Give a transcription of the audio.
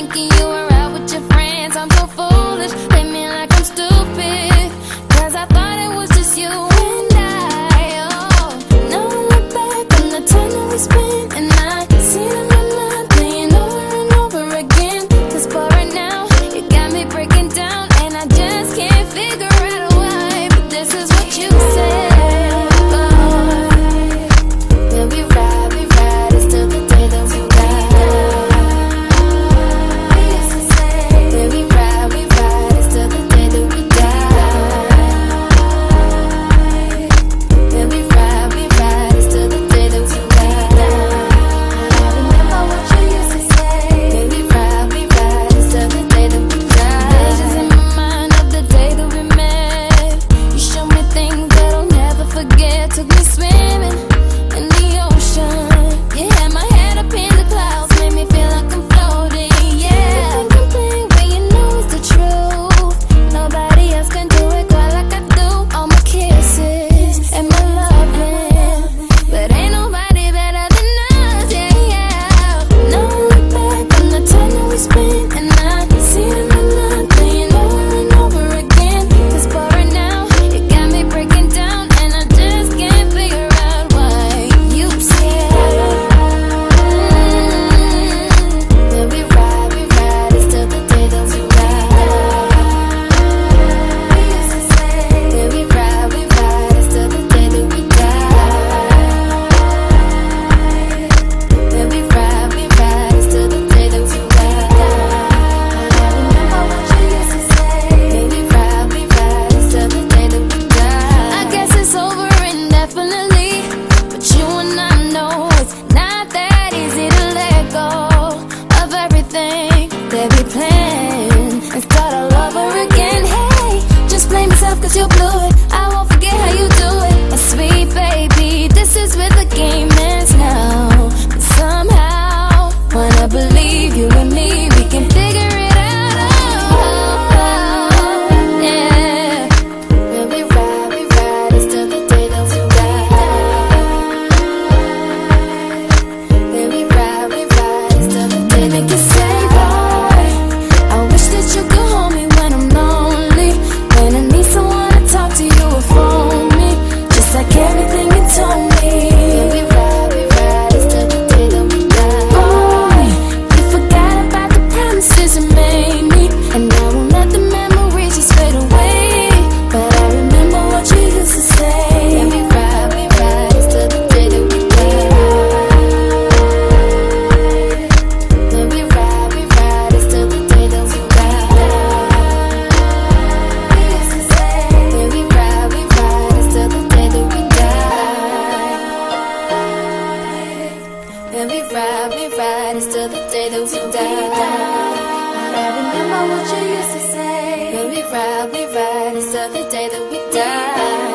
thinking you yourself cause you blew it baddest till the day that we die. I remember what you used to say. We'll be right, be right, till the day that we die.